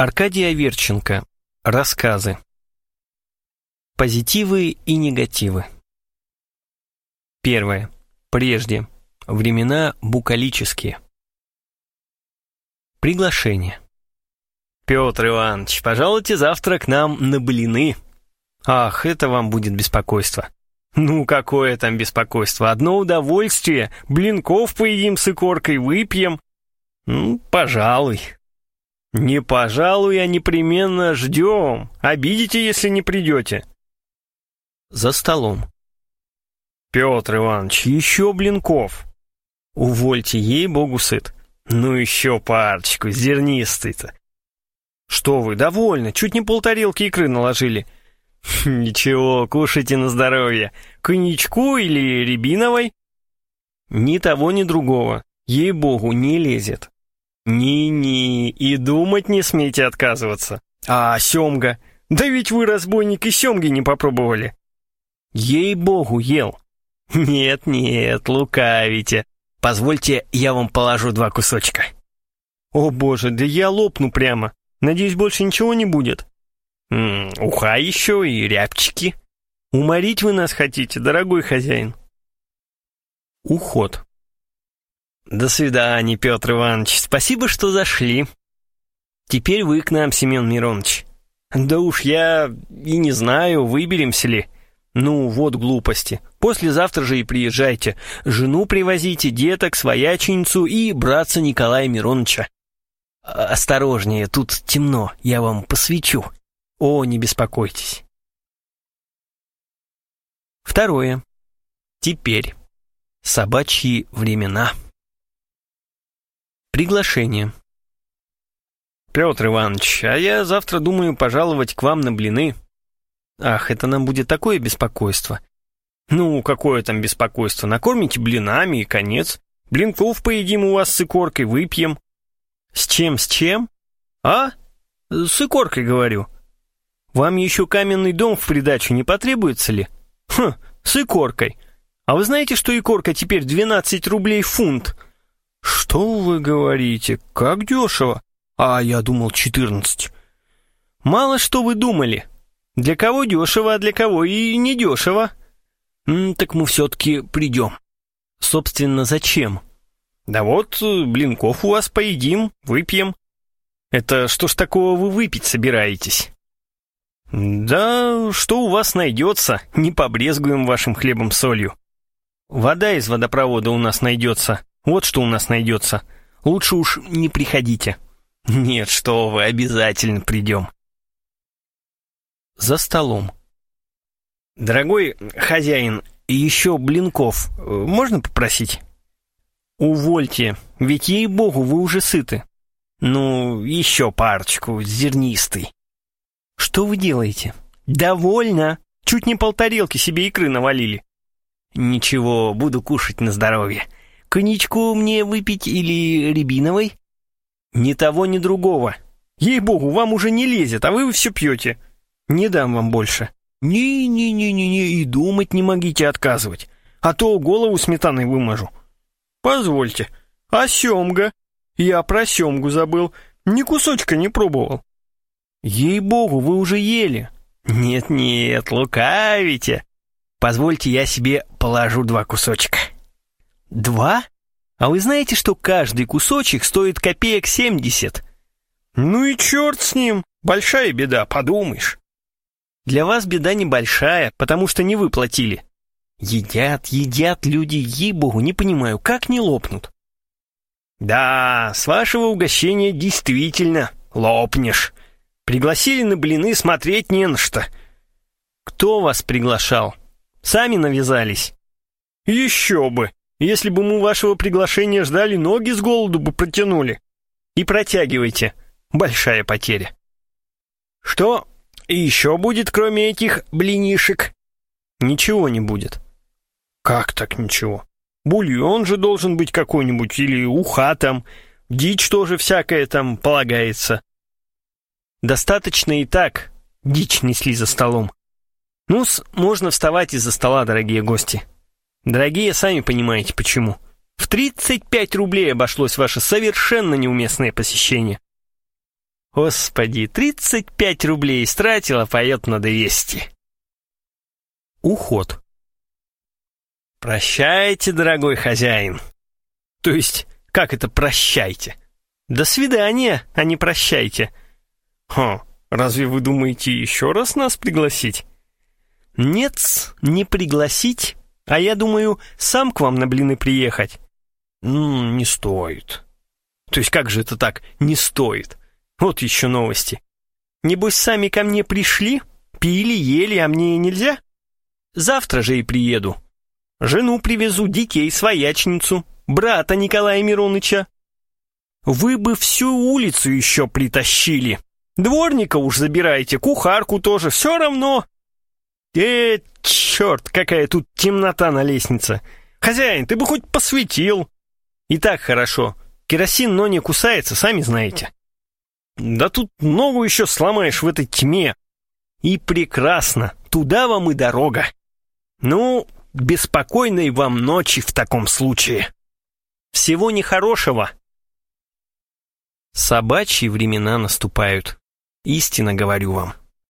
Аркадий Аверченко. Рассказы. Позитивы и негативы. Первое. Прежде. Времена букалические. Приглашение. «Петр Иванович, пожалуйте завтра к нам на блины». «Ах, это вам будет беспокойство». «Ну, какое там беспокойство? Одно удовольствие. Блинков поедим с икоркой, выпьем». «Ну, пожалуй». «Не пожалуй, а непременно ждем. Обидите, если не придете». За столом. «Петр Иванович, еще блинков». «Увольте, ей-богу, сыт». «Ну еще парочку, зернистый-то». «Что вы, довольны, чуть не полтарелки икры наложили». «Ничего, кушайте на здоровье. Коньячку или рябиновой?» «Ни того, ни другого. Ей-богу, не лезет». «Ни-ни, и думать не смейте отказываться. А семга? Да ведь вы, разбойник, и семги не попробовали». «Ей-богу, ел». «Нет-нет, лукавите. Позвольте, я вам положу два кусочка». «О боже, да я лопну прямо. Надеюсь, больше ничего не будет?» М -м, «Уха еще и рябчики». «Уморить вы нас хотите, дорогой хозяин?» Уход. «До свидания, Петр Иванович. Спасибо, что зашли. Теперь вы к нам, Семен Миронович. Да уж я и не знаю, выберемся ли. Ну, вот глупости. Послезавтра же и приезжайте. Жену привозите, деток, свояченицу и братца Николая Мироновича. Осторожнее, тут темно, я вам посвечу. О, не беспокойтесь. Второе. Теперь. Собачьи времена. Приглашение. «Петр Иванович, а я завтра думаю пожаловать к вам на блины». «Ах, это нам будет такое беспокойство». «Ну, какое там беспокойство? Накормите блинами и конец. Блинков поедим у вас с икоркой, выпьем». «С чем, с чем?» «А? С икоркой, говорю». «Вам еще каменный дом в придачу не потребуется ли?» «Хм, с икоркой. А вы знаете, что икорка теперь 12 рублей фунт?» «Что вы говорите? Как дешево? А я думал, четырнадцать». «Мало что вы думали. Для кого дешево, а для кого и не дешево». «Так мы все-таки придем». «Собственно, зачем?» «Да вот, блинков у вас поедим, выпьем». «Это что ж такого вы выпить собираетесь?» «Да, что у вас найдется, не побрезгуем вашим хлебом-солью. Вода из водопровода у нас найдется, вот что у нас найдется. Лучше уж не приходите. Нет, что вы, обязательно придем. За столом. Дорогой хозяин, еще блинков э, можно попросить? Увольте, ведь ей-богу, вы уже сыты. Ну, еще парочку, зернистый. Что вы делаете? Довольно. Чуть не полтарелки себе икры навалили. Ничего, буду кушать на здоровье. Коньячку мне выпить или рябиновой?» «Ни того, ни другого. Ей-богу, вам уже не лезет, а вы все пьете. Не дам вам больше». «Не-не-не-не-не, и думать не могите отказывать, а то голову сметаной вымажу». «Позвольте, а семга? Я про семгу забыл, ни кусочка не пробовал». «Ей-богу, вы уже ели». «Нет-нет, лукавите. Позвольте, я себе положу два кусочка». Два? А вы знаете, что каждый кусочек стоит копеек семьдесят? Ну и черт с ним. Большая беда, подумаешь. Для вас беда небольшая, потому что не вы платили. Едят, едят люди, ей-богу, не понимаю, как не лопнут. Да, с вашего угощения действительно лопнешь. Пригласили на блины, смотреть не на что. Кто вас приглашал? Сами навязались? Еще бы. Если бы мы вашего приглашения ждали, ноги с голоду бы протянули. И протягивайте. Большая потеря. Что еще будет, кроме этих блинишек? Ничего не будет. Как так ничего? Бульон же должен быть какой-нибудь, или уха там, дичь тоже всякая там полагается. Достаточно и так дичь несли за столом. Ну-с, можно вставать из-за стола, дорогие гости. Дорогие, сами понимаете почему. В 35 рублей обошлось ваше совершенно неуместное посещение. Господи, 35 рублей истратила, поет на 200. Уход. Прощайте, дорогой хозяин. То есть, как это прощайте? До свидания, а не прощайте. Хо, разве вы думаете еще раз нас пригласить? Нет, не пригласить, а я думаю, сам к вам на блины приехать. Ну, не стоит. То есть как же это так, не стоит? Вот еще новости. Небось, сами ко мне пришли, пили, ели, а мне нельзя? Завтра же и приеду. Жену привезу, детей, своячницу, брата Николая Мироныча. Вы бы всю улицу еще притащили. Дворника уж забирайте, кухарку тоже, все равно. Э, черт, какая тут темнота на лестнице. Хозяин, ты бы хоть посветил. И так хорошо. Керосин, но не кусается, сами знаете. Да тут ногу еще сломаешь в этой тьме. И прекрасно, туда вам и дорога. Ну, беспокойной вам ночи в таком случае. Всего нехорошего. Собачьи времена наступают. Истинно говорю вам.